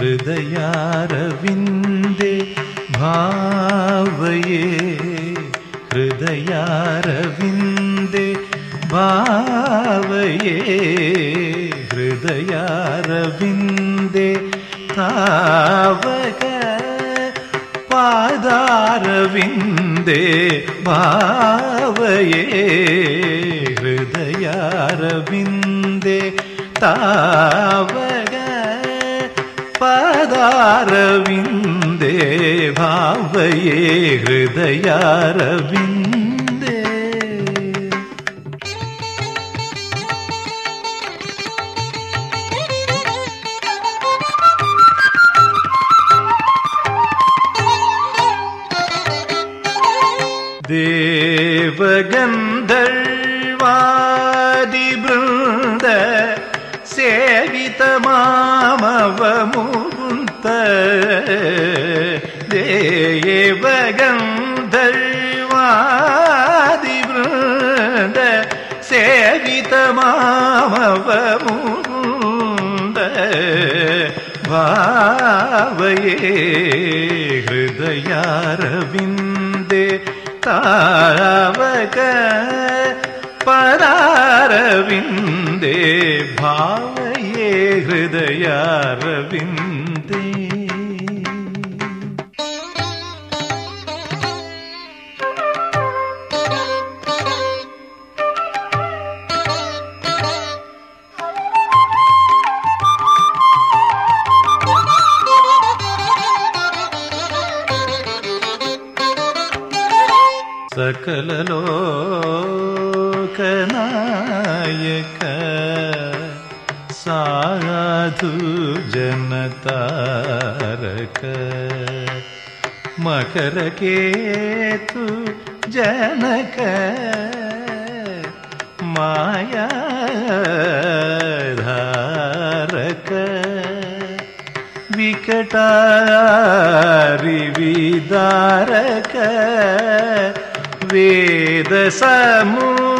हृदयारविन्दे भावये हृदयारविन्दे भावये हृदयारविन्दे तावक पादारविन्दे भावये हृदयारविन्दे तावग पदारविन्दे भावये हृदयारविन्दे देवगन्धर्वादिवृन्द சேவித மாமவ முகுந்த தேவகந்தழ்வாதிபிருந்த சேவித மாமவ முகுந்த பாவையே ஹயாரவிந்தே தாவக பரா அரவிந்தே ಭಾವಯೇ ಹೃದಯಾರವಿಂದೇ ಸಕಲಲೋಕನ नायक साधु जनतारक मकर के तू जनक माया धारक। विकटारिविदारक वेद समूह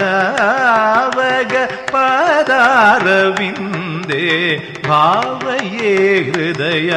ತಾವಗ ಪಾದಾರವಿಂದೇ ಭಾವಯೇ ಹೃದಯಾರವಿಂದ